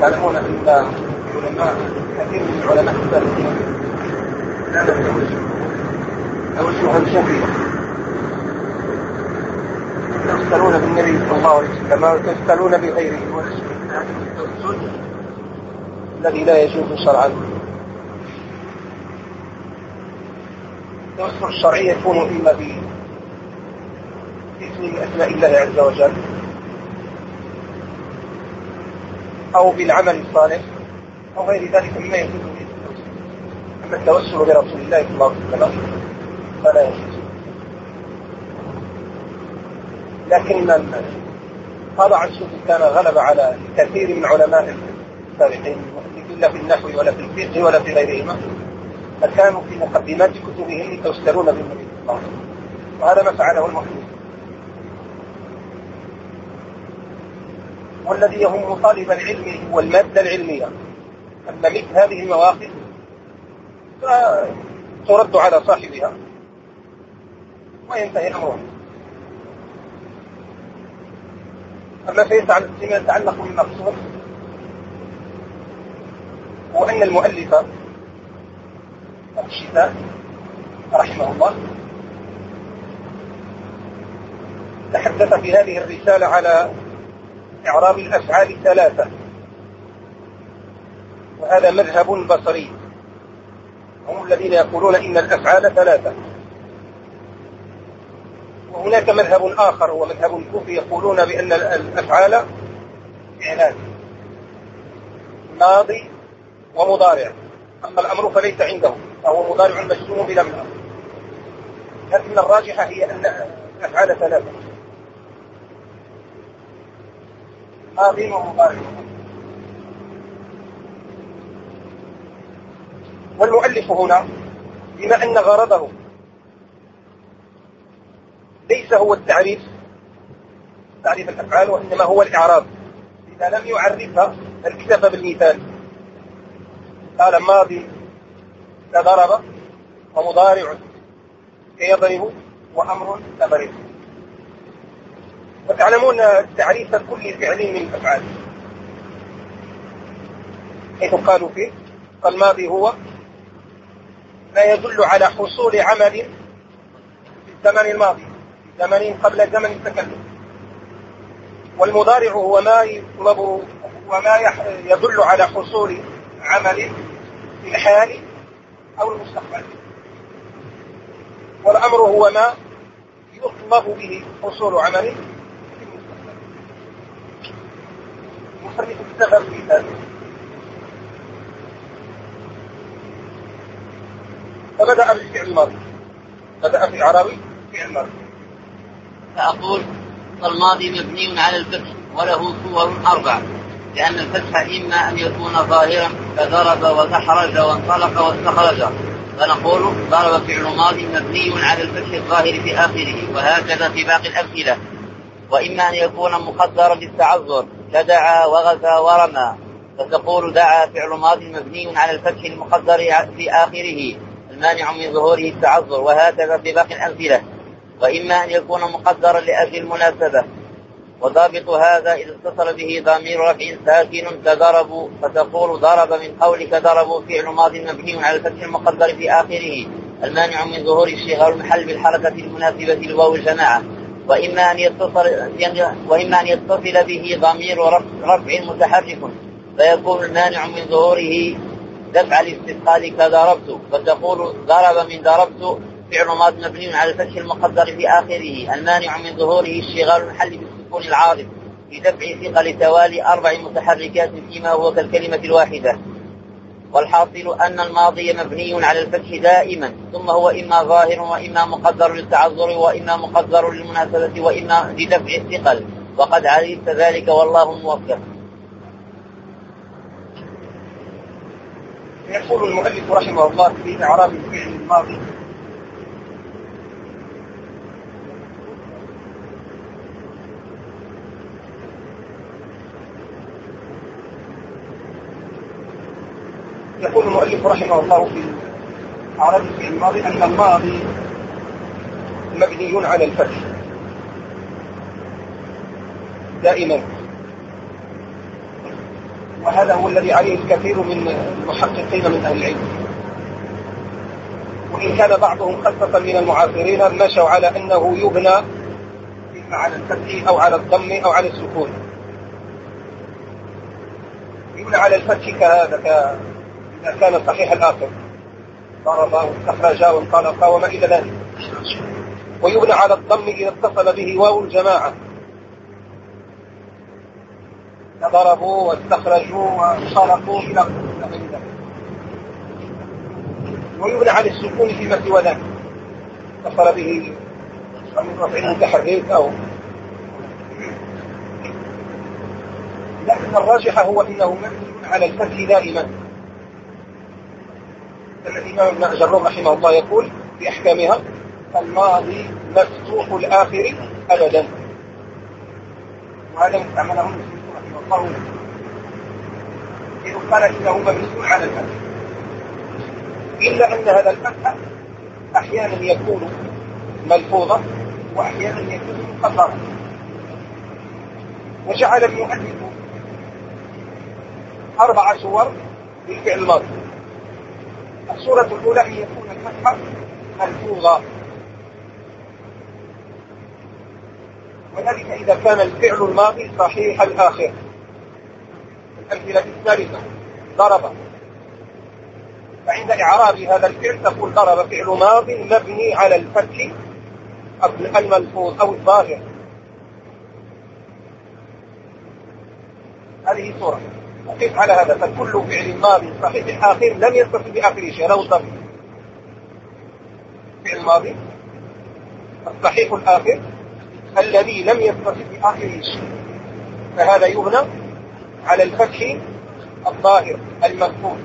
تعلمون ان علماء كثير من العلماء السابقين لا توجه توجها صوفيا يستلون بالنبي صلى الله عليه وسلم ويستلون بغيره الذي لا يجوز شرعا. التوسل الشرعي يكون إما باسم من اسماء الله عز وجل أو بالعمل الصالح أو غير ذلك مما يجوز به. أما التوسل برسول الله صلى الله عليه وسلم فلا يجوز. لكن هذا عن كان غلب على كثير من علماء السابقين لا في النحو ولا في الفقه ولا في غيرهما فكانوا في مقدمات كتبهم يتوسلون بالنبي صلى الله عليه وسلم. وهذا ما فعله المخلوق. والذي يهم طالب العلم هو المادة العلمية. أما مثل هذه المواقف فترد على صاحبها. وينتهي الأمر. أما فيما يتعلق بالمقصود وأن المؤلف الشفاء رحمه الله تحدث في هذه الرسالة على إعراب الأفعال ثلاثة وهذا مذهب بصري. هم الذين يقولون إن الأفعال ثلاثة. وهناك مذهب آخر هو مذهب الكوفي يقولون بأن الأفعال فعلان ماضي ومضارع. أما الأمر فليس عنده فهو مضارع مجزوم بلا من الراجحة هي أن الأفعال ثلاثة. ماضي ومضارع والمؤلف هنا بما أن غرضه ليس هو التعريف تعريف الأفعال وإنما هو الإعراب. إذا لم يعرفها اكتفى بالمثال قال ماضي كضرب ومضارع كيضرب وأمر كضرب وتعلمون تعريف كل فعل من الأفعال حيث قالوا فيه فالماضي هو ما يدل على حصول عمل في الزمن الماضي زمن قبل زمن التكلم. والمضارع هو ما يطلب وما يدل على حصول عمل في الحال أو المستقبل. والأمر هو ما يطلب به حصول عمل في المستقبل السبب في ذلك فبدأ بالفعل الماضي بدأ في عربي فعل ماضي فأقول الماضي مبني على الفتح وله صور أربع لأن الفتح إما أن يكون ظاهرا كضرب وتحرج وانطلق واستخرج فنقول ضرب فعل ماضي مبني على الفتح الظاهر في آخره وهكذا في باقي الأمثلة. وإما أن يكون مقدرا للتعذر كدعا وغزا ورمى. فتقول دعا فعل ماضي مبني على الفتح المقدر في آخره المانع من ظهوره التعذر وهكذا في باقي الأمثلة. وإما أن يكون مقدرا لأجل المناسبة. وضابط هذا إذا اتصل به ضمير رفع ساكن كضربوا فتقول ضرب من قولك ضربوا فعل ماض مبني على الفتح المقدر في آخره. المانع من ظهور اشتغال المحل بالحركة المناسبة لواو الجماعة. وإما أن يتصل وإما أن يتصل به ضمير رفع متحرك فيكون المانع من ظهوره دفع الاستثقال كضربت فتقول ضرب من ضربت فعل ماض مبني على الفتح المقدر في آخره. المانع من ظهوره اشتغال المحل السكون العارض لدفع ثقل توالي أربع متحركات فيما هو كالكلمة الواحدة. والحاصل أن الماضي مبني على الفتح دائما ثم هو إما ظاهر وإما مقدر للتعذر وإما مقدر للمناسبة وإما لدفع الثقل. وقد علمت ذلك والله موفق. يقول المؤلف رحمه الله في إعراب الفعل الماضي يقول المؤلف رحمه الله في عرب في الماضي أن الماضي مبني على الفتح. دائما. وهذا هو الذي عليه الكثير من المحققين من أهل العلم. وإن كان بعضهم خاصة من المعاصرين مشوا على أنه يبنى إما على الفتح أو على الضم أو على السكون. يبنى على الفتح كهذا. إذا كان صحيح الآخر. ضرب واستخرج وانطلق وما إلى ذلك ويبنى على الضم إذا اتصل به واو الجماعة. ضربوا واستخرجوا وانطلقوا إلى ذلك. ويبنى على السكون فيما سوى ذلك. اتصل به من رفع أو لكن الراجح هو إنه مبني على الفتح دائما. الإمام ابن جروم رحمه الله يقول في أحكامها الماضي مفتوح الآخر ابدا. وهذا مستعمله المسلمون رحمه الله. إذ قال إنه مبني على الفتح. إلا أن هذا الفتح أحيانا يكون ملفوظا واحيانا يكون مقدرا وجعل المؤلف أربع صور للفعل الماضي. الصورة الأولى أن يكون الفتحة ملفوظة وذلك إذا كان الفعل الماضي صحيح الآخر. الأمثلة الثالثة ضرب. فعند إعراب هذا الفعل تقول ضرب فعل ماضي مبني على الفتح الملفوظ أو الظاهر. هذه صورة. وقف على هذا فكل فعل ماضي صحيح آخر لم يتصل بآخر شيء له ضمير فعل ماضي الصحيح الآخر الذي لم يتصل بآخر شيء. فهذا يبنى على الفتح الظاهر المفهوم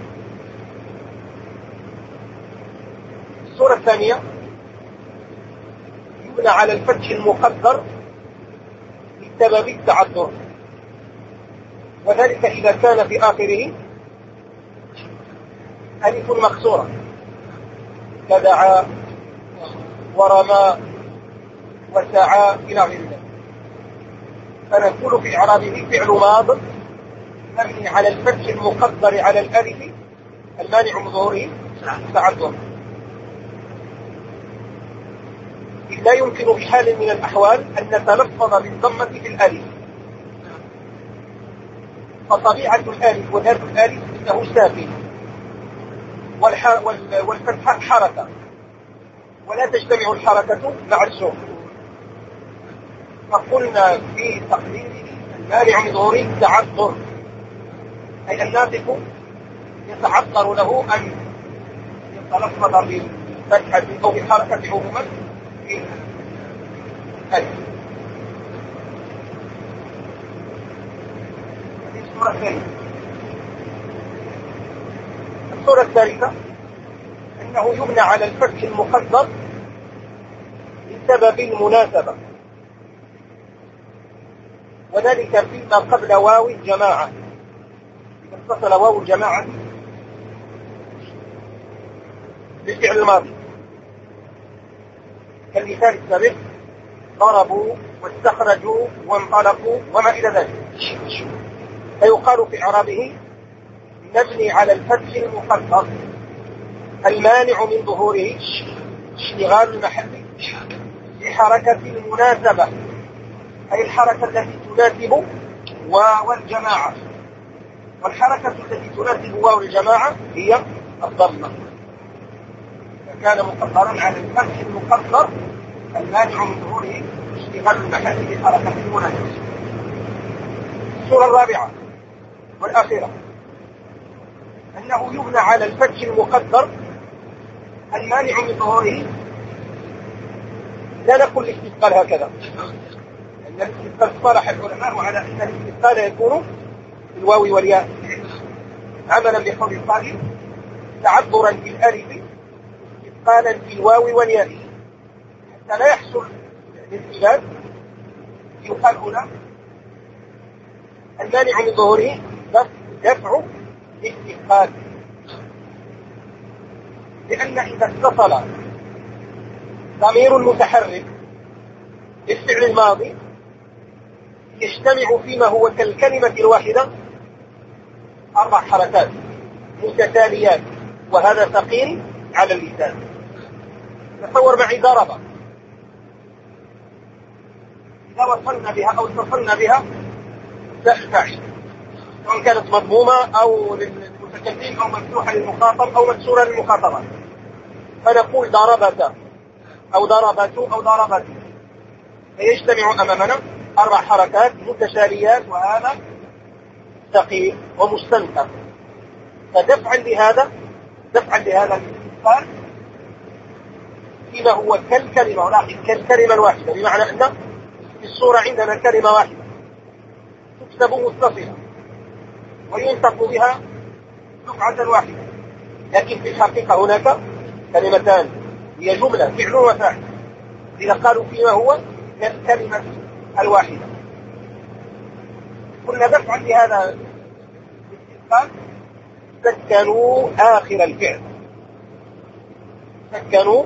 الصورة الثانية يبنى على الفتح المقدر بسبب التعذر. وذلك إذا كان في آخره ألف مكسورة كدعا ورمى وسعى إلى غير ذلك. فنقول في إعرابه فعل ماض مبني على الفتح المقدر على الألف المانع من ظهوره تعذر. لا يمكن بحال من الأحوال أن نتلفظ بالضمة في الألف. فطبيعة الآلف وذات الآلف إنه ساكن والفتحة حركة. ولا تجتمع الحركة مع السكون فقلنا في تقديره المانع من ظهور التعذر أي الناطق يتعذر له أن يتلفظ بالفتحة أو بالحركة عموما في الألف الثالثة الصورة الثالثة أنه يبنى على الفتح المقدر بسبب المناسبة. وذلك فيما قبل واو الجماعة. إذا اتصل واو الجماعة بالفعل الماضي. كالمثال السابق ضربوا واستخرجوا وانطلقوا وما إلى ذلك. فيقال في إعرابه مبني على الفتح المقدر المانع من ظهوره اشتغال المحل بحركة المناسبة أي الحركة التي تناسب واو الجماعة والحركة التي تناسب واو الجماعة هي الضمة. كان مقدرا على الفتح المقدر المانع من ظهوره اشتغال المحل بحركة المناسبة. الصورة الرابعة. والأخيرة أنه يبنى على الفتح المقدر المانع من ظهوره لا نقول الاستثقال هكذا. أن الاستثقال صالح العلماء على أن الاستثقال يكون في الواو والياء. عملا بقول القائل تعذرا بالألف استثقالا في الواو والياء. حتى لا يحصل الاختلاف يقال هنا المانع من ظهوره دفع الاستثقال لأن إذا اتصل ضمير متحرك بالفعل الماضي يجتمع فيما هو كالكلمة الواحدة أربع حركات متتاليات وهذا ثقيل على اللسان. تصور معي ضرب إذا وصلنا بها أو اتصلنا بها تحتاج سواء كانت مضمومة أو للمتكلم أو مفتوحة للمخاطب أو مكسورة للمخاطبة. فنقول ضربت أو ضربت أو ضربت فيجتمع أمامنا أربع حركات متشاليات وهذا ثقيل ومستنكر. فدفعا لهذا دفعا لهذا الاتصال فيما هو كالكلمة ولكن كالكلمة الواحدة بمعنى أن في الصورة عندنا كلمة واحدة. تكتب متصلة وينطق بها دفعة واحدة. لكن في الحقيقة هناك كلمتان. هي جملة فعل وفاعل. إذا قالوا فيما هو كالكلمة الواحدة. كنا دفعا لهذا الاستثقال سكنوا آخر الفعل. سكنوا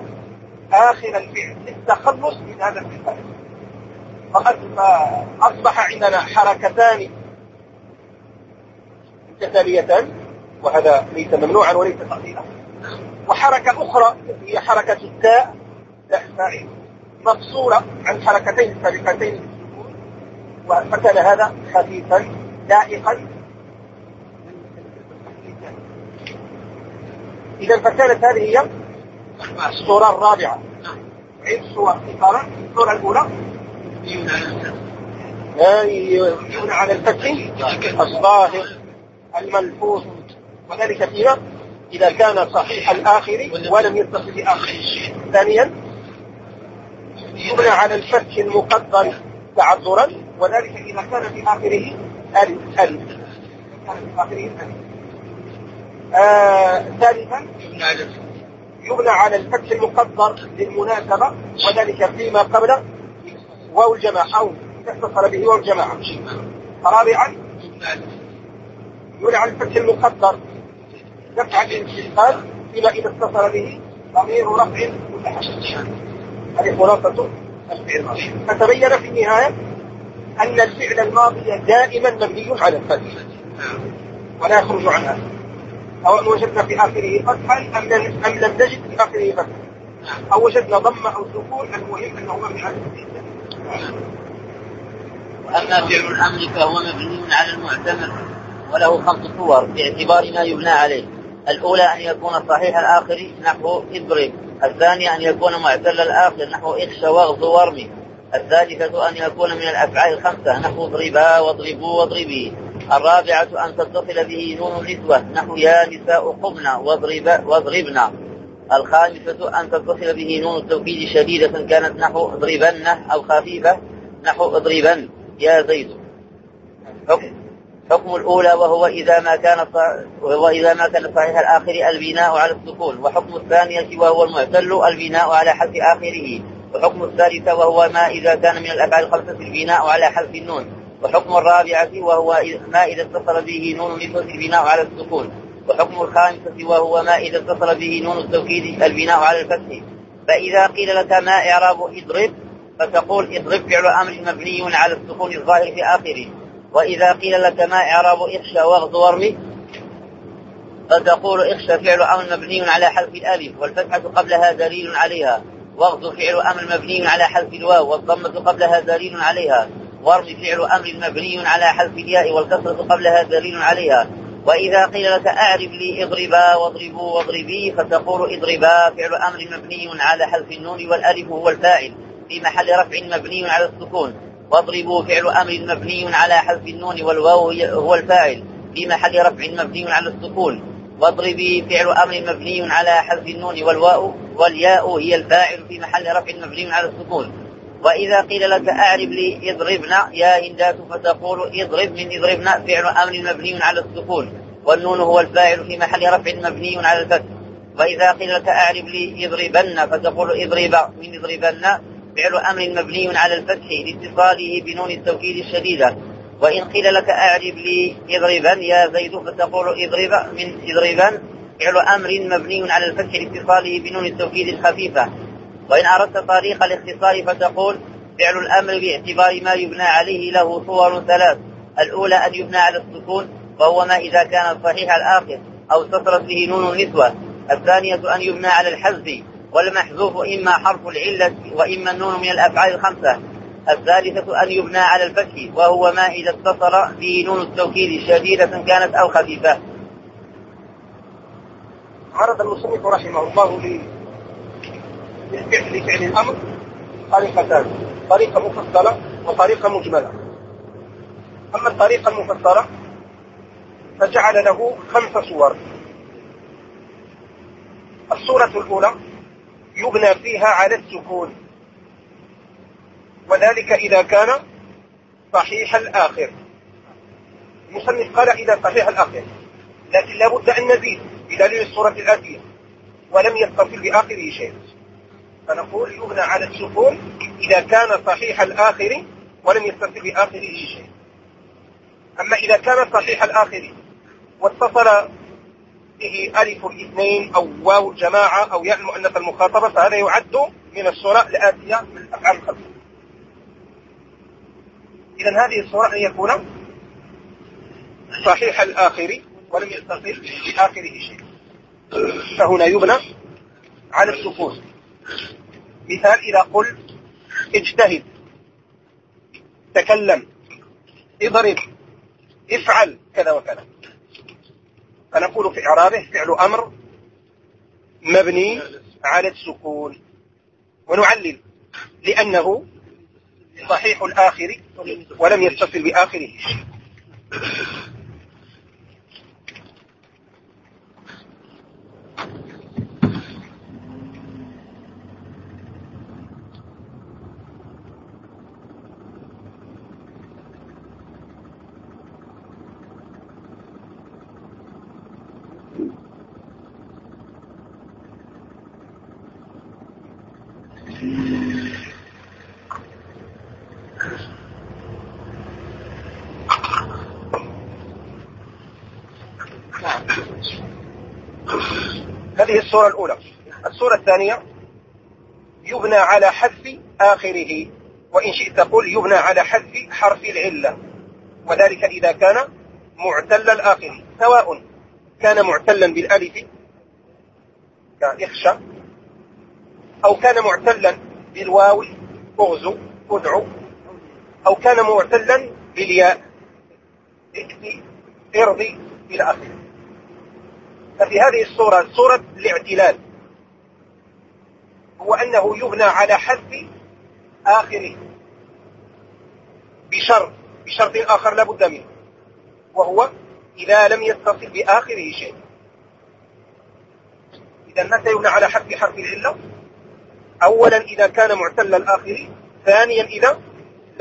آخر الفعل. للتخلص من هذا الفعل فأصبح عندنا حركتان متتاليتان وهذا ليس ممنوعا وليس تقليلا وحركة أخرى هي حركة التاء تاء فاعل مفصولة عن حركتين سابقتين. فكان هذا خفيفا لائقا. إذا فكانت هذه هي الصورة الرابعة. عيد صور اختصارا الصورة الأولى. يبنى على الفتح. الظاهر الملفوظ وذلك فيما إذا كان صحيح الآخر ولم يتصل بآخر. ثانيا يبنى على الفتح المقدر تعذرا وذلك إذا كان في آخره ألف ألف. كان في آخره ألف. آه، ثالثا يبنى على الفتح المقدر للمناسبة وذلك فيما قبل واو الجماعة أو اتصل به واو الجماعة. رابعا يبنى على الفتح المقدر. دفعا للاستثقال فيما إذا اتصل به ضمير رفع متحرك هذه خلاصة الفعل. فتبين في النهاية أن الفعل الماضي دائما مبني على الفتح. ولا يخرج عنها. سواء وجدنا في آخره فتحا أم أم لم نجد في آخره فتحا. أو وجدنا ضم أو سكون المهم أنه مبني على وأما فعل الأمر فهو مبني على المعتمد. وله خمس صور باعتبار ما يبنى عليه. الأولى أن يكون صحيح الآخر نحو اضرب الثانية أن يكون معتل الآخر نحو إخشى واغض وارمي الثالثة أن يكون من الأفعال الخمسة نحو اضربا واضربوا واضربي. الرابعة أن تتصل به نون النسوة نحو يا نساء قمنا واضرب واضربنا الخامسة أن تتصل به نون التوكيد شديدة كانت نحو اضربن أو خفيفة نحو اضربن. يا زيد. حكم. حكم الأولى وهو إذا ما كان وهو إذا ما كان صحيح الآخر البناء على السكون وحكم الثانية وهو المعتل البناء على حذف آخره وحكم الثالثة وهو ما إذا كان من الأفعال الخمسة البناء على حذف النون وحكم الرابعة وهو ما إذا اتصل به نون النسوة البناء على السكون وحكم الخامسة وهو ما إذا اتصل به نون التوكيد البناء على الفتح. فإذا قيل لك ما إعراب إضرب فتقول إضرب فعل أمر مبني على السكون الظاهر في آخره. وإذا قيل لك ما إعراب إخشى واغض وارمي فتقول إخشى فعل أمر مبني على حذف الألف والفتحة قبلها دليل عليها واغض فعل أمر مبني على حذف الواو والضمة قبلها دليل عليها وارم فعل أمر مبني على حذف الياء والكسرة قبلها دليل عليها. وإذا قيل لك أعرب لي اضربا واضربوا واضربي فتقول اضربا فعل أمر مبني على حذف النون والألف هو الفاعل في محل رفع مبني على السكون. واضربوا فعل أمر مبني على حذف النون والواو هو الفاعل في محل رفع مبني على السكون. واضربي فعل أمر مبني على حذف النون والواو والياء هي الفاعل في محل رفع مبني على السكون. وإذا قيل لك أعرب لي اضربنا يا هندات فتقول اضرب من اضربنا فعل أمر مبني على السكون. والنون هو الفاعل في محل رفع مبني على الفتح. وإذا قيل لك أعرب لي اضربن فتقول اضرب من اضربن فعل أمر مبني على الفتح لاتصاله بنون التوكيد الشديدة. وإن قيل لك أعرب لي اضربن يا زيد فتقول اضرب من اضربن. فعل أمر مبني على الفتح لاتصاله بنون التوكيد الخفيفة. وإن أردت طريق الاختصار فتقول فعل الأمر باعتبار ما يبنى عليه له صور ثلاث. الأولى أن يبنى على السكون وهو ما إذا كان صحيح الآخر أو اتصلت به نون النسوة. الثانية أن يبنى على الحذف. والمحذوف إما حرف العلة وإما النون من الأفعال الخمسة. الثالثة أن يبنى على الفتح وهو ما إذا اتصل به نون التوكيد شديدة كانت أو خفيفة. عرض المصنف رحمه الله لفعل فعل الأمر طريقتان طريقة مفصلة وطريقة مجملة. أما الطريقة المفصلة فجعل له خمس صور. الصورة الأولى يبنى فيها على السكون. وذلك إذا كان صحيح الآخر. المصنف قال إذا صحيح الآخر. لكن لابد أن نزيد بدليل الصورة الآتية. ولم يتصل بآخره شيء. فنقول يبنى على السكون إذا كان صحيح الآخر ولم يتصل بآخره شيء. أما إذا كان صحيح الآخر واتصل به ألف الاثنين أو واو الجماعة أو ياء المؤنث المخاطبة فهذا يعد من الصورة الآتية من الأفعال الخمسة. إذا هذه الصورة أن يكون صحيح الآخر ولم يتصل بآخره شيء. فهنا يبنى على السكون. مثال إذا قلت اجتهد تكلم اضرب افعل كذا وكذا. فنقول في إعرابه فعل أمر مبني على السكون. ونعلل لأنه صحيح الآخر ولم يتصل بآخره هذه الصورة الأولى. الصورة الثانية يبنى على حذف آخره. وإن شئت قل يبنى على حذف حرف العلة. وذلك إذا كان معتل الآخر. سواء كان معتلا بالألف كإخشى أو كان معتلا بالواو أغزو أدعو أو كان معتلا بالياء اكفي ارضي إلى آخره. ففي هذه الصورة صورة الاعتلال. هو أنه يبنى على حذف آخره. بشرط بشرط آخر لا بد منه. وهو إذا لم يتصل بآخره شيء. إذا متى يبنى على حذف حرف العلة؟ أولا إذا كان معتل الآخر ثانيا إذا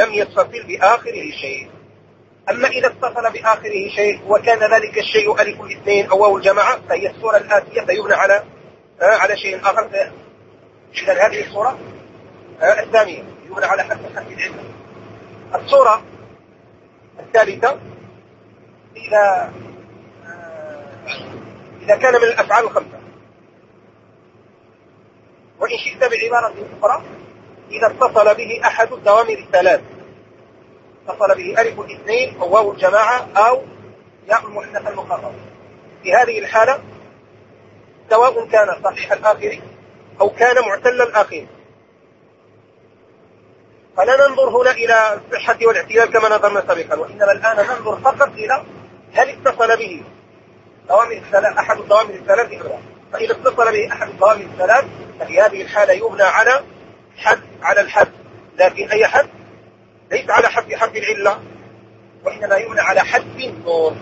لم يتصل بآخره شيء. أما إذا اتصل بآخره شيء وكان ذلك الشيء ألف الاثنين أو واو الجماعة فهي الصورة الآتية فيبنى على آه على شيء آخر إذا هذه الصورة آه الثانية يبنى على حسب حسب العلم. الصورة الثالثة إذا آه إذا كان من الأفعال الخمسة. وإن شئت بعبارة أخرى إذا اتصل به أحد الدوامر الثلاث. اتصل به ألف الاثنين أو واو الجماعة أو ياء المحدث المخاطب في هذه الحالة سواء كان صحيح الآخر أو كان معتل الآخر. فلا ننظر هنا إلى الصحة والاعتياد كما نظرنا سابقا وإنما الآن ننظر فقط إلى هل اتصل به الثلاث أحد الدوامر الثلاث أو فإذا اتصل به أحد الدوامر الثلاث ففي هذه الحالة يبنى على حد على الحد لكن أي حد. ليس على حد حرف العلة وإنما يبنى على حد النون.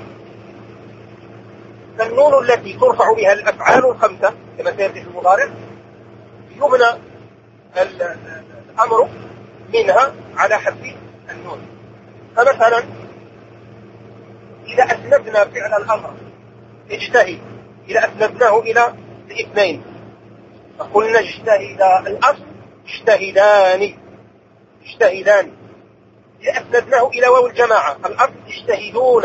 فالنون التي ترفع بها الأفعال الخمسة كما سيأتي في المضارع يبنى الأمر منها على حد النون. فمثلا إذا أسندنا فعل الأمر اجتهد. إذا أسندناه إلى الاثنين فقلنا اجتهد الأصل اجتهدان. اجتهدان. إذا أسندناه إلى واو الجماعة. الأصل اجتهدون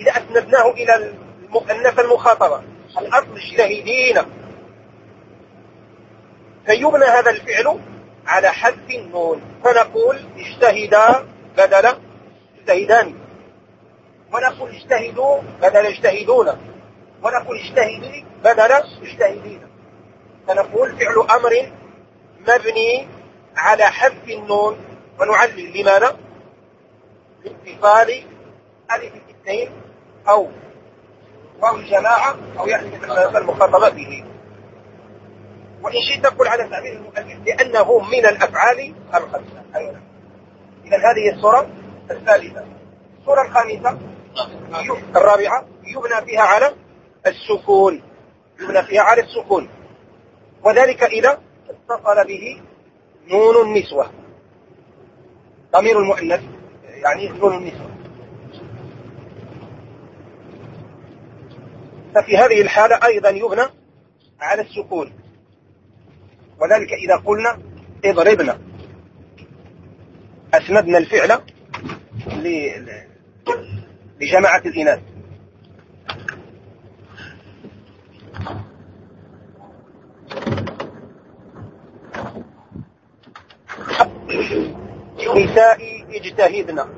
إذا أسندناه إلى المؤنث المخاطبة. الأصل اجتهدين فيبنى هذا الفعل على حذف النون. فنقول اجتهدا بدل اجتهدان. ونقول اجتهدوا بدل اجتهدون. ونقول اجتهدي بدل اجتهدين. فنقول فعل أمر مبني على حذف النون. ونعلل لماذا؟ لاتصال ألف الاثنين أو واو الجماعة أو يعني المخاطبة به. وإن شئت تقول على تعبير المؤلف لأنه من الأفعال الخمسة. أيضا إذا هذه الصورة الثالثة. الصورة الخامسة الرابعة يبنى فيها على السكون. يبنى فيها على السكون. وذلك إذا اتصل به نون النسوة. ضمير المؤنث يعني نون النسوة ففي هذه الحالة أيضا يبنى على السكون. وذلك إذا قلنا اضربنا. أسندنا الفعل لجماعة الإناث. نساء اجتهدنا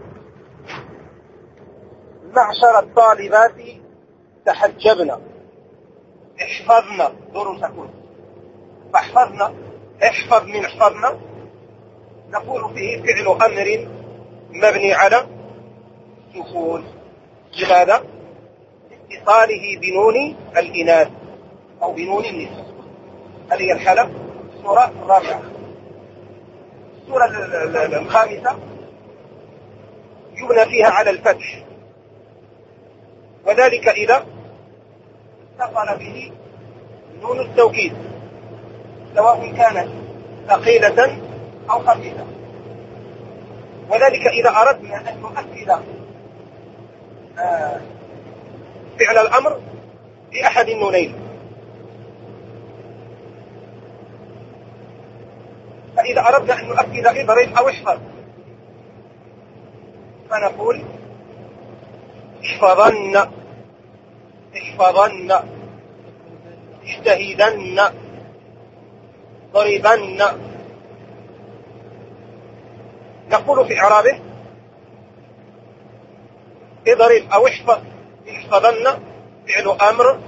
معشر الطالبات تحجبنا احفظنا دروسكم. فاحفظنا احفظ من احفظنا نقول فيه فعل أمر مبني على سكون. لماذا؟ اتصاله بنون الإناث أو بنون النساء. هذه الحالة الصورة الرابعة. الصورة الخامسة يبنى فيها على الفتح. وذلك إذا اتصل به نون التوكيد سواء كانت ثقيلة أو خفيفة. وذلك إذا أردنا أن نؤكد آه، فعل الأمر بأحد النونين. فإذا أردنا أن نؤكد إبريل أو احفظ. فنقول احفظن احفظن اجتهدن ضربن. نقول في إعرابه اضرب أو احفظ احفظن. فعل أمر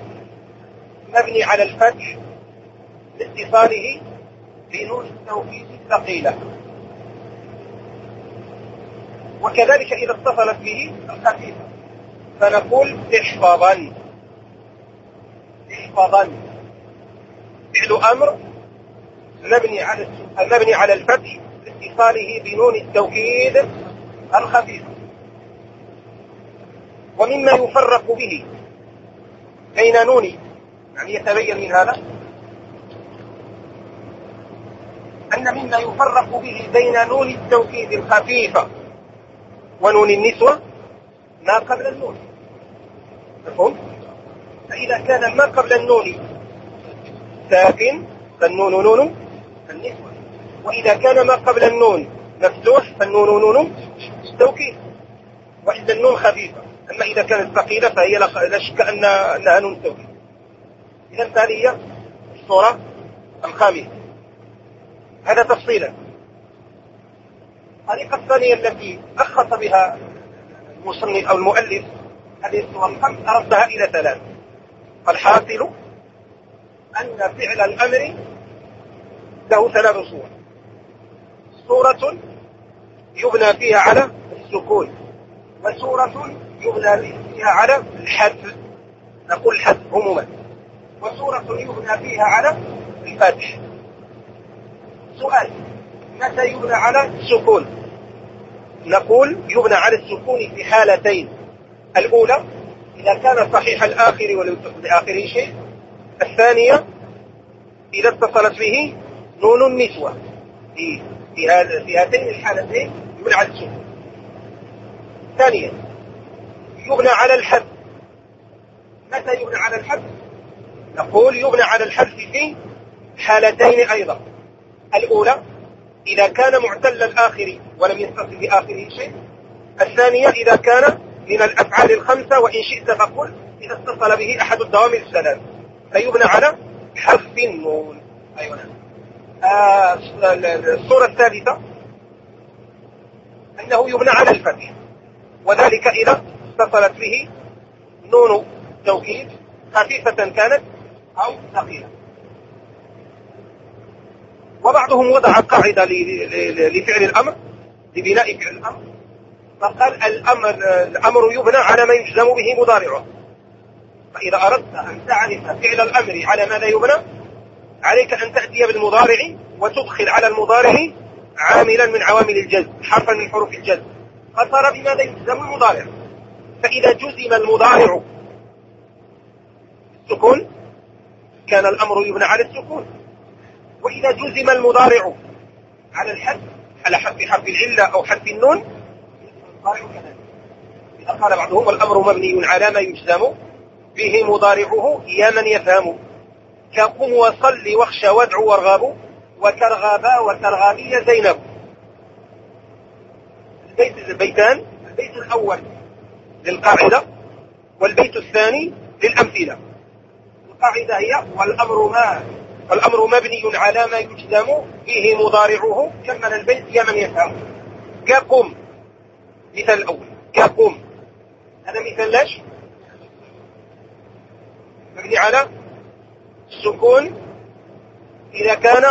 مبني على الفتح لاتصاله بنون التوكيد الثقيلة وكذلك إذا اتصلت به الخفيفة فنقول احفظا. احفظا. فعل أمر مبني على المبني على الفتح لاتصاله بنون التوكيد الخفيفة ومما يفرق به بين نون يعني يتبين من هذا. أن مما يفرق به بين نون التوكيد الخفيفة ونون النسوة ما قبل النون. مفهوم؟ فإذا كان ما قبل النون ساكن فالنون نون النسوة. وإذا كان ما قبل النون مفتوح فالنون نون توكيد. وإذا النون خفيفة. أما إذا كانت ثقيلة فهي لا شك أن أنها نون توكيد. إذا هذه الصورة الخامسة. هذا تفصيلا. الطريقة الثانية التي أخص بها المصنف أو المؤلف هذه الصور الخمس أردها إلى ثلاث. فالحاصل أن فعل الأمر له ثلاث صور. صورة يبنى فيها على السكون وصورة يبنى فيها على الحذف نقول الحذف عموما. وصورة يبنى فيها على الفتح سؤال متى يبنى على السكون؟ نقول يبنى على السكون في حالتين. الأولى إذا كان صحيح الآخر ولو لآخره شيء. الثانية إذا اتصلت به نون النسوة. في في هاتين الحالتين يبنى على السكون. ثانيا يبنى على الحذف. متى يبنى على الحذف؟ نقول يبنى على الحذف في حالتين أيضا. الأولى إذا كان معتل الآخر ولم يتصل بآخره شيء. الثانية إذا كان من الأفعال الخمسة وإن شئت فقل إذا اتصل به أحد الدوامر الثلاث فيبنى على حذف النون. أيوة. آه الصورة الثالثة أنه يبنى على الفتح. وذلك إذا اتصلت به نون توكيد خفيفة كانت أو ثقيلة. وبعضهم وضع قاعدة لفعل الأمر لبناء فعل الأمر. فقال الأمر الأمر يبنى على ما يجزم به مضارعه. فإذا أردت أن تعرف فعل الأمر على ماذا يبنى عليك أن تأتي بالمضارع وتدخل على المضارع عاملا من عوامل الجزم حرفا من حروف الجزم. فصار بماذا يجزم المضارع. فإذا جزم المضارع السكون كان الأمر يبنى على السكون. وإذا جزم المضارع على الحذف على حذف حرف العلة أو حذف النون إذا قال بعضهم الأمر مبني على ما يجزم به مضارعه يا من يفهم. كقم وصل واخشى وادعو وارغب وكرغابا وكرغابي زينب. البيت البيتان البيت الأول للقاعدة والبيت الثاني للأمثلة. القاعدة هي والأمر ما والأمر مبني على ما يجزم به مضارعه كمل البيت يا من يفهم كقم. مثال الأول كقم. هذا مثال ليش؟ مبني على السكون إذا كان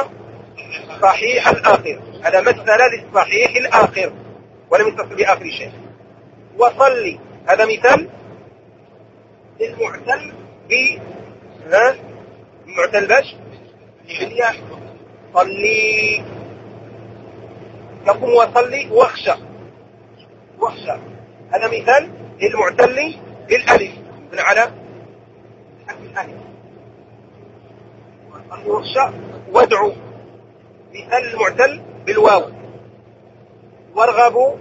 صحيح الآخر. هذا مثل للصحيح الآخر ولم يتصل بآخر شيء. وصلي. هذا مثال للمعتل ب معتل باش؟ صلي. يقوم وصلي واخشى. واخشى. هذا مثال للمعتل بالألف من على الالف واخشى وادعو. مثال المعتل بالواو. وارغبوا.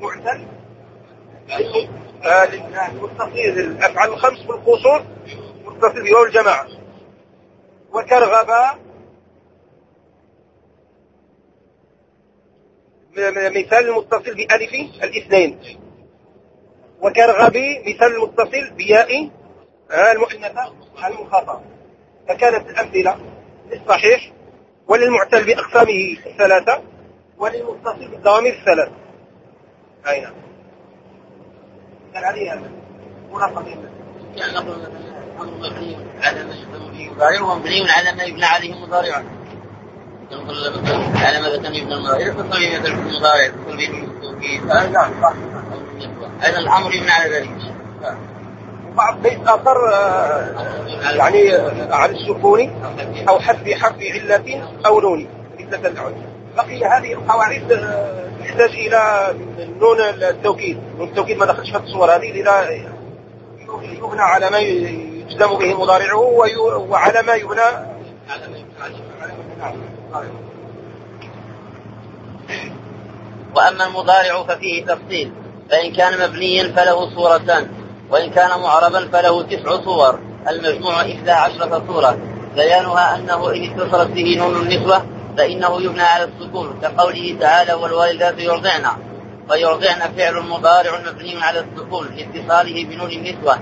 معتل. متصل الافعال الخمس بالقصور متصل بواو الجماعة. وكرغبا مثال المتصل بألف الاثنين. وكرغبي مثال المتصل بياء المؤنثة المخاطبة فكانت الأمثلة للصحيح وللمعتل بأقسامه الثلاثة وللمتصل بالضوامر الثلاثة أين نعم. كان عليها مناقضين مبني على ما يفهم به مضارع ومبني على ما يبنى عليه مضارعا على ماذا كان يبنى المضارع. فصل مثل المضارع تقول به التوكيد نعم صح أيضا الأمر يبنى على ذلك. بعض بيت آخر يعني على السكون أو حذف حرف علة أو نون. مثل بقي هذه القواعد تحتاج إلى نون التوكيد. نون التوكيد ما دخلش في الصور هذه إلى يبنى على ما يجزم به مضارعه وعلى ما يبنى. وأما المضارع ففيه تفصيل. فإن كان مبنيا فله صورتان وإن كان معربا فله تسع صور. المجموع إحدى عشرة صورة. بيانها أنه إن اتصلت به نون النسوة فإنه يبنى على السكون كقوله تعالى والوالدات يرضعن. ويرضعن فعل مضارع مبني على السكون لاتصاله بنون النسوة.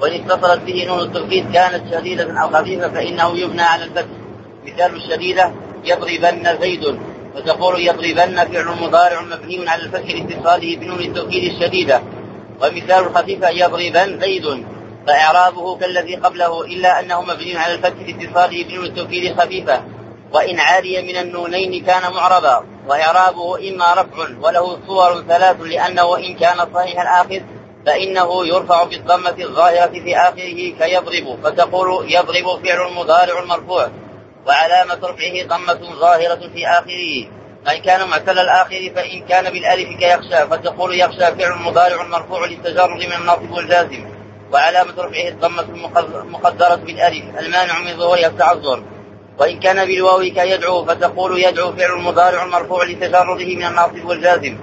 وإن اتصلت به نون التوكيد كانت شديدة أو خفيفة فإنه يبنى على الفتح. مثال الشديدة يضربن زيد وتقول يضربن فعل مضارع مبني على الفتح لاتصاله بنون التوكيد الشديدة. ومثال الخفيفة يضربن زيد. فإعرابه كالذي قبله إلا أنه مبني على الفتح لاتصاله بنون التوكيد الخفيفة وإن عالي من النونين كان معربا. وإعرابه إما رفع وله صور ثلاث لأنه إن كان صحيح الآخر فإنه يرفع بالضمة الظاهرة في آخره كيضرب فتقول يضرب فعل مضارع مرفوع وعلامة رفعه ضمة ظاهرة في آخره. فإن كان معتل الآخر فإن كان بالألف كيخشى فتقول يخشى فعل مضارع مرفوع للتجرد من الناصب والجازم وعلامة رفعه الضمة المقدرة بالألف المانع من ظهورها التعذر وإن كان بالواو كيدعو فتقول يدعو فعل مضارع مرفوع لتجرده من الناصب والجازم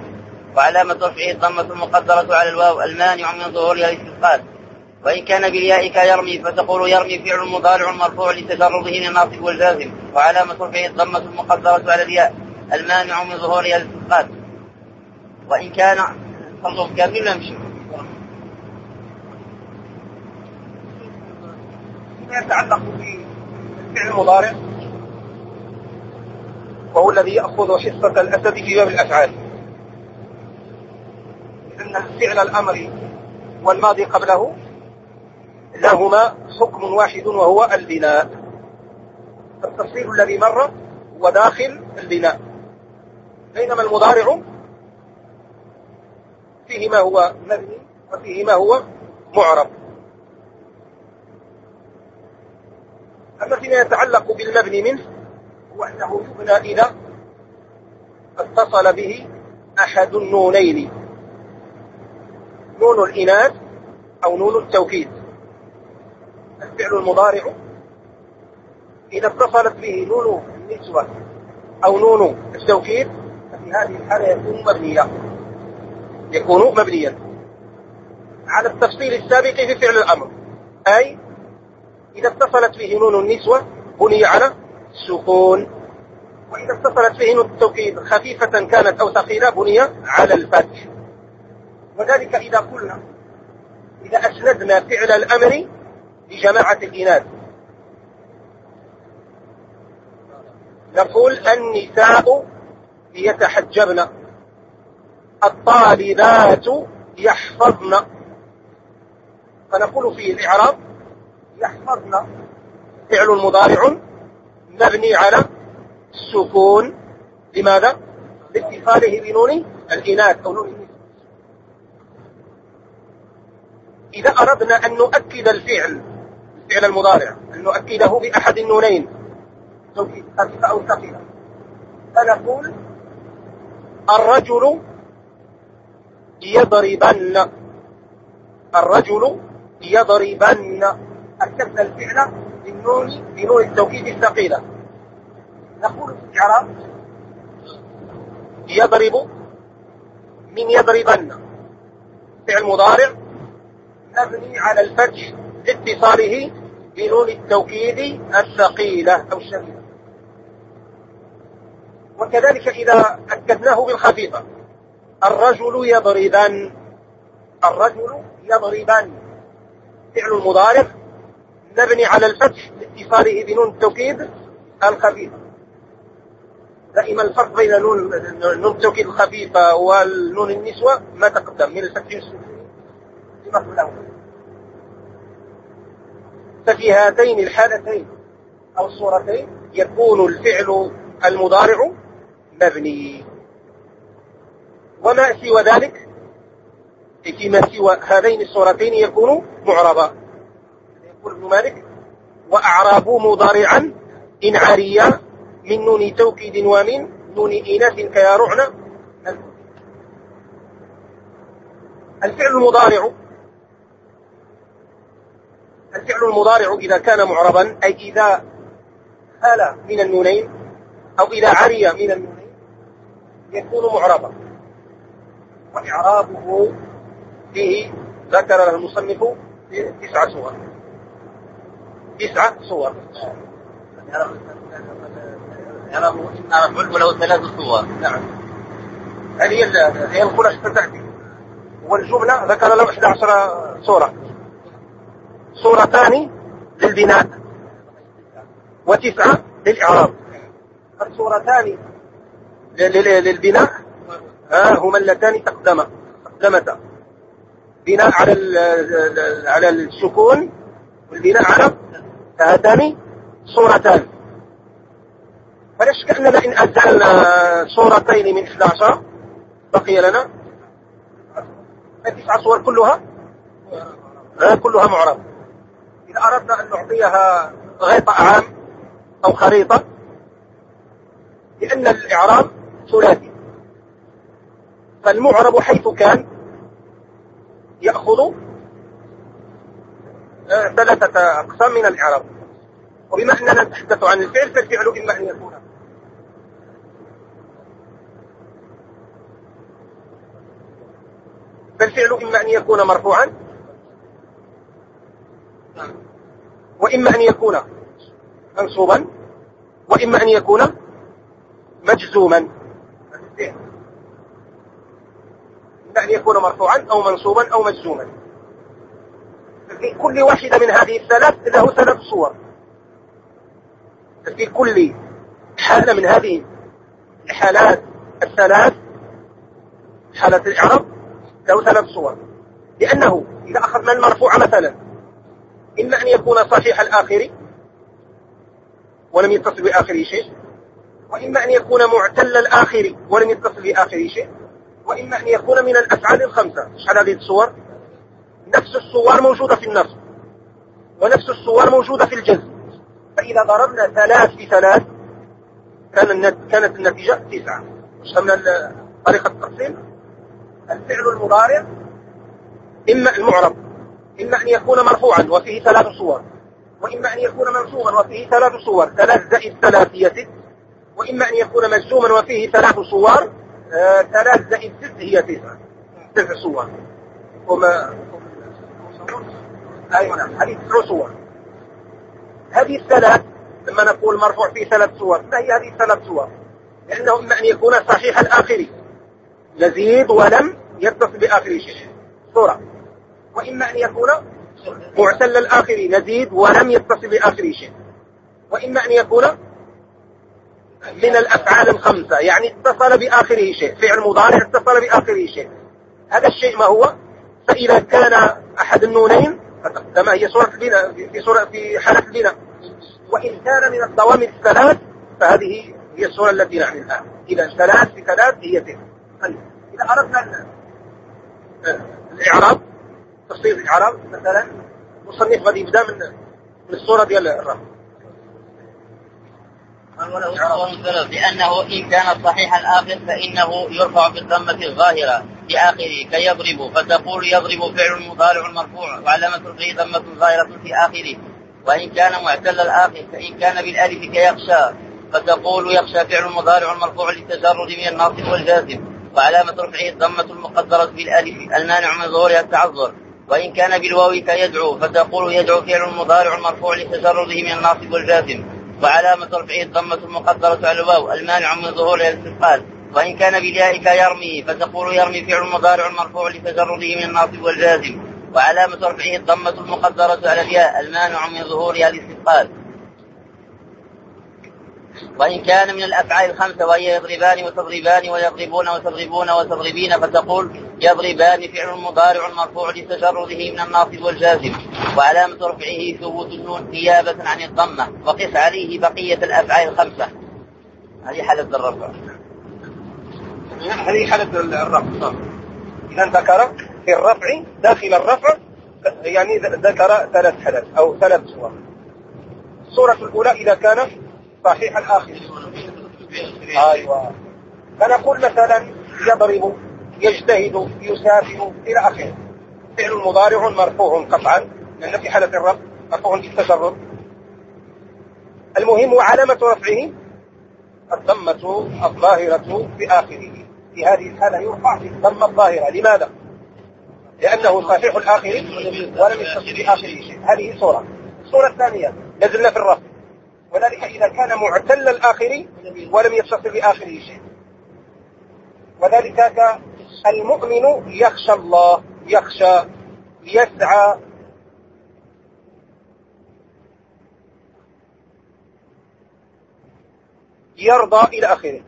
وعلامة رفعه الضمة المقدرة على الواو المانع من ظهورها الاستثقال. وإن كان بالياء كيرمي فتقول يرمي فعل مضارع مرفوع لتجرده من الناصب والجازم وعلامة رفعه الضمة المقدرة على الياء المانع من ظهورها الاستثقال. وإن كان فرضهم كامل يمشي فيما يتعلق بالفعل المضارع. وهو الذي يأخذ حصة الأسد في باب الأفعال. أن الفعل الأمر والماضي قبله لهما حكم واحد وهو البناء. التفصيل الذي مر هو داخل البناء. بينما المضارع فيه ما هو مبني وفيه ما هو معرب. أما فيما يتعلق بالمبني منه هو أنه يبنى إذا اتصل به أحد النونين. نون الإناث أو نون التوكيد الفعل المضارع إذا اتصلت به نون النسوة أو نون التوكيد ففي هذه الحالة يكون مبنيا. يكون مبنيا. على التفصيل السابق في فعل الأمر. أي إذا اتصلت به نون النسوة بني على السكون وإذا اتصلت به نون التوكيد خفيفة كانت أو ثقيلة بني على الفتح. وذلك إذا قلنا إذا أسندنا فعل الأمر لجماعة الإناث. نقول النساء يتحجبن الطالبات يحفظن. فنقول في الإعراب يحفظن. فعل مضارع مبني على السكون. لماذا؟ لاتصاله بنون الإناث أو نون النساء إذا أردنا أن نؤكد الفعل الفعل المضارع أن نؤكده بأحد النونين. خفيفة أو ثقيلة فنقول الرجل يضربن. الرجل يضربن. أكدنا الفعل بالنون بنون التوكيد الثقيلة. نقول في الإعراب يضرب من يضربن؟ فعل مضارع. مبني على الفتح لاتصاله بنون التوكيد الثقيلة أو الشديدة وكذلك إذا أكدناه بالخفيفة الرجل يضربن الرجل يضربن فعل المضارع مبني على الفتح لاتصاله بنون التوكيد الخفيفة. دائما الفرق بين نون التوكيد الخفيفة والنون النسوة ما تقدم من الفتح والسكون ففي هاتين الحالتين أو الصورتين يكون الفعل المضارع مبني. وما سوى ذلك؟ فيما سوى هذين الصورتين يكون معربا يقول ابن مالك وأعراب مضارعا إن عريا من نون توكيد ومن نون إناث كيارعن الفعل المضارع الفعل المضارع إذا كان معربا أي إذا خال من النونين أو إذا عري من النونين يكون معربا. وإعرابه فيه ذكر له المصنف تسع صور. تسع صور. يعرف إما مفعول وله ثلاث صور. نعم. هذه هي الخلاصة تأتي. والجملة ذكر له 11 صورة. صورتان للبناء وتسعة للإعراب. الصورتان للبناء هما اللتان تقدما تقدمتا. بناء على على السكون والبناء على هاتان صورتان. فلا شك أننا إن أزلنا صورتين من 11 بقي لنا التسع صور كلها كلها معرب. إذا أردنا أن نعطيها غطاء عام أو خريطة لأن الإعراب ثلاثي. فالمعرب حيث كان يأخذ آه، ثلاثة أقسام من الإعراب. وبما أننا نتحدث عن الفعل فالفعل إما أن يكون فالفعل إما أن يكون مرفوعا وإما أن يكون منصوبا وإما أن يكون مجزوما. إما أن يكون مرفوعا أو منصوبا أو مجزوما. في كل واحدة من هذه الثلاث له ثلاث صور. في كل حالة من هذه الحالات الثلاث حالة الإعراب له ثلاث صور. لأنه إذا أخذنا المرفوع مثلا إما أن يكون صحيح الآخر ولم يتصل بآخره شيء وإما أن يكون معتل الآخر ولم يتصل بآخره شيء وإما أن يكون من الأفعال الخمسة. شحال هذه الصور؟ نفس الصور موجودة في النص ونفس الصور موجودة في الجزم. فإذا ضربنا ثلاث في ثلاث كان كانت النتيجة تسعة. فهمنا طريقة التقسيم الفعل المضارع إما المعرب. إما أن يكون مرفوعا وفيه ثلاث صور وإما أن يكون منصوبا وفيه ثلاث صور هي ست وإما أن يكون مجزوما وفيه ثلاث صور آه ثلاث زائد ست هي تسعة تسع صور. وما أيوة نعم هذه تسع صور. هذه الثلاث لما نقول مرفوع فيه ثلاث صور ما هي هذه الثلاث صور؟ لأنه إما أن يكون صحيح الآخر يزيد ولم يتصل بآخر شيء. صورة. وإما أن يكون معتل الآخر يزيد ولم يتصل بآخر شيء. وإما أن يكون من الأفعال الخمسة يعني اتصل بآخره شيء فعل مضارع اتصل بآخره شيء. هذا الشيء ما هو؟ فإذا كان أحد النونين كما هي صورة البناء في صورة في حالة البناء. وإن كان من الضوامر الثلاث فهذه هي الصورة التي نعني الآن. إذا ثلاث في ثلاث هي تلك طيب. إذا أردنا الإعراب تفصيل الإعراب مثلا مصنف غادي يبدأ من من الصورة ديال الرفع لأنه إن كان صحيح الآخر فإنه يرفع بالضمة الظاهرة بآخره كيضرب فتقول يضرب فعل مضارع مرفوع وعلامة رفعه ضمة ظاهرة في آخره. وإن كان معتل الآخر فإن كان بالألف كيخشى فتقول يخشى فعل مضارع مرفوع للتجرد من الناصب والجازم. وعلامة رفعه الضمة المقدرة بالألف المانع من ظهورها التعذر. وإن كان بالواو كيدعو فتقول يدعو فعل مضارع مرفوع لتجرده من الناصب والجازم وعلامة رفعه الضمة المقدرة على الواو المانع من ظهورها الاستثقال وإن كان بالياء كيرمي فتقول يرمي فعل مضارع مرفوع لتجرده من الناصب والجازم وعلامة رفعه الضمة المقدرة على الياء المانع من ظهورها الاستثقال. وإن كان من الأفعال الخمسة وهي يضربان وتضربان ويضربون وتضربون وتضربين فتقول يضربان فعل مضارع مرفوع لتجرده من الناصب والجازم. وعلامة رفعه ثبوت النون نيابة عن الضمة. وقس عليه بقية الأفعال الخمسة. هذه حالة الرفع. هذه حالة الرفع. إذا ذكر في الرفع داخل الرفع يعني ذكر ثلاث حالات أو ثلاث صور الصورة الأولى إذا كان صحيح الآخر. أيوة. فنقول مثلا يضرب يجتهد يسافر إلى آخره. فعل مضارع مرفوع قطعا. لأن في حالة الرفع مرفوع بالتجرد المهم وعلامة رفعه الضمة الظاهرة في آخره. في هذه الحالة يرفع في الضمة الظاهرة. لماذا؟ لأنه صحيح الآخر ولم يتصل بآخره شيء. هذه صورة. الصورة الثانية. نزلنا في الرفع وذلك إذا كان معتل الآخر ولم يتصل بآخره شيء. وذلك المؤمن يخشى الله يخشى يسعى. يرضى إلى آخره.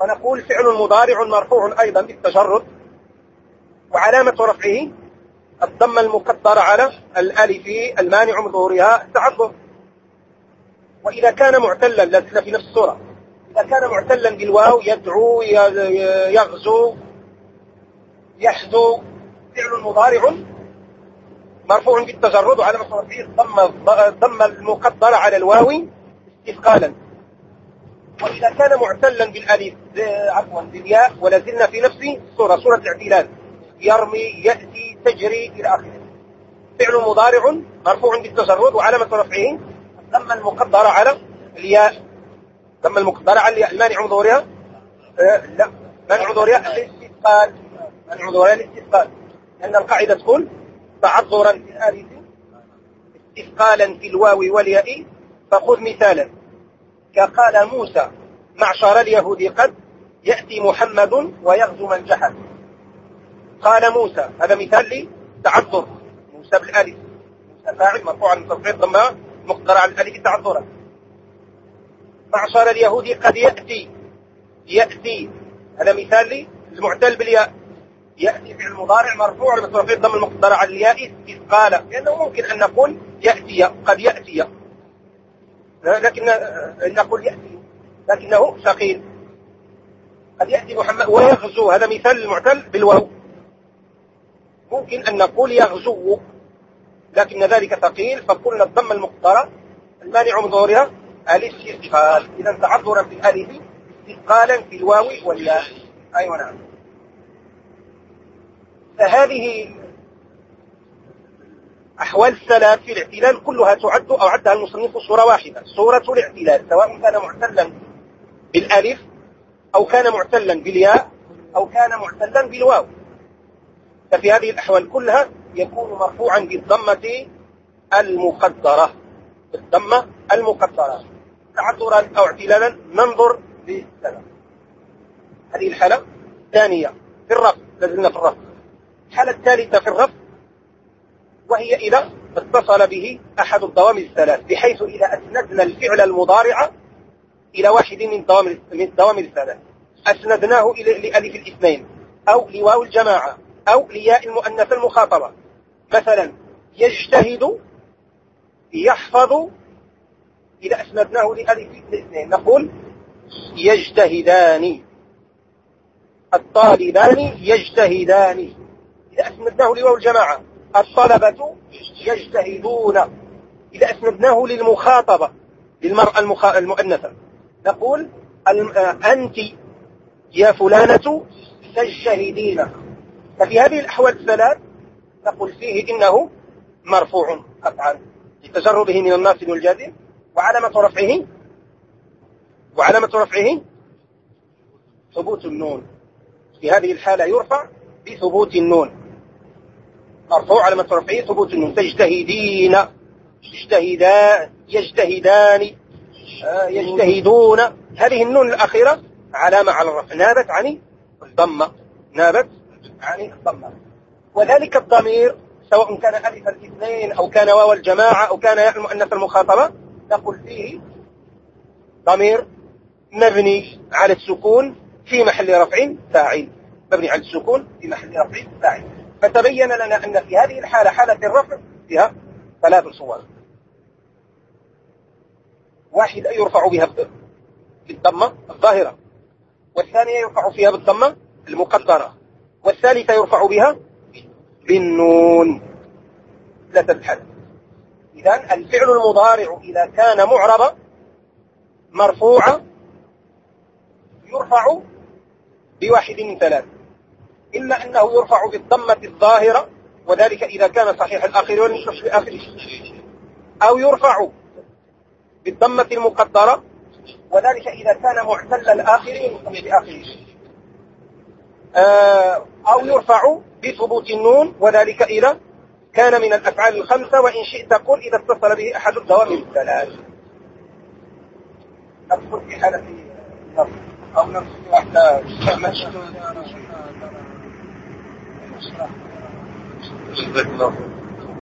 فنقول فعل مضارع مرفوع أيضا بالتجرد وعلامة رفعه الضمة المقدرة على الألف المانع من ظهورها التعذر وإذا كان معتلا لسنا في نفس الصورة. إذا كان معتلا بالواو يدعو يغزو يحدو فعل مضارع مرفوع بالتجرد على مصدر فيه الضمة المقدرة على الواو استثقالا. وإذا كان معتلا بالألف عفوا بالياء ولازلنا في نفس الصورة صورة الاعتلال. يرمي يأتي تجري إلى آخره. فعل مضارع مرفوع بالتجرد وعلامة رفعه الضمة المقدرة على الياء. الضمة المقدرة على الياء. المانع ظهورها أه لا. مانع من ظهورها الاستثقال مانع من ظهورها الاستثقال لأن القاعدة تقول تعذرا في الآلف استثقالا في الواو والياء. فخذ مثالا. كقال موسى معشر اليهود قد يأتي محمد ويغزو من جحد. قال موسى هذا مثال لتعذر. موسى بالالف موسى فاعل مرفوع عن تصريف ضمة على الالف تعذرا معشر اليهود قد يأتي يأتي. هذا مثال للمعتل بالياء. يأتي فعل مضارع مرفوع بصرف الضم المقدرة على الياء استثقالا لأنه ممكن أن نقول يأتي قد يأتي. لكن نقول يأتي لكنه ثقيل. قد يأتي محمد ويغزو. هذا مثال المعتل بالواو. ممكن أن نقول يغزو. لكن ذلك ثقيل فقلنا الضم المقدرة المانع من ظهورها الاستثقال إذا تعذرا في الألف استثقالا في الواو والياء. أيوة نعم. فهذه أحوال الثلاث في الاعتلال كلها تعد أو عدها المصنف صورة واحدة صورة الاعتلال سواء كان معتلا بالألف أو كان معتلا بالياء أو كان معتلا بالواو. ففي هذه الأحوال كلها يكون مرفوعا بالضمة المقدرة. بالضمة المقدرة. تعذرا أو اعتلالا ننظر بالسبب هذه الحالة الثانية في الرفض لازلنا في الرفض. الحالة الثالثة في الرفض وهي إذا اتصل به أحد الضوامر الثلاث بحيث إذا أسندنا الفعل المضارع إلى واحد من الضوامر الثلاث. أسندناه إلى لألف الاثنين أو لواو الجماعة. أو لياء المؤنث المخاطبة. مثلا يجتهد يحفظ إذا أسندناه لألف الاثنين نقول يجتهدان. الطالبان يجتهدان. إذا أسندناه لواو الجماعة. الطلبة يجتهدون. إذا أسندناه للمخاطبة للمرأة المؤنثة. نقول أنت يا فلانة تجتهدين. ففي هذه الأحوال الثلاث نقول فيه إنه مرفوع قطعا لتجربه من الناصب والجازم وعلامة رفعه وعلامة رفعه ثبوت النون. في هذه الحالة يرفع بثبوت النون. مرفوع علامة رفعه ثبوت النون. تجتهدين. يجتهدان. يجتهدان. آه، يجتهدون. هذه النون الأخيرة علامة على الرفع. نابت عن الضمة. نابت عن الضمة وذلك الضمير سواء كان ألف الاثنين أو كان واو الجماعة أو كان ياء المؤنث المخاطبة نقول فيه ضمير مبني على السكون في محل رفع فاعل. مبني على السكون في محل رفع فاعل. فتبين لنا أن في هذه الحالة حالة الرفع فيها ثلاث صور. واحدة يرفع بها بالضمة الظاهرة والثانية يرفع فيها بالضمة المقدرة. والثالثة يرفع بها بالنون. لا تتحدث إذا الفعل المضارع إذا كان معربا مرفوعا يرفع بواحد من ثلاث. إما أنه يرفع بالضمة الظاهرة وذلك إذا كان صحيح الآخر والمشرش بآخره أو يرفع بالضمة المقدرة وذلك إذا كان معتل الآخر والمصنف بآخره. أو يرفع بثبوت النون وذلك إذا كان من الأفعال الخمسة وإن شئت قل إذا اتصل به أحد الدوام الثلاث نذكر في حالة أو نذكر واحدة. الله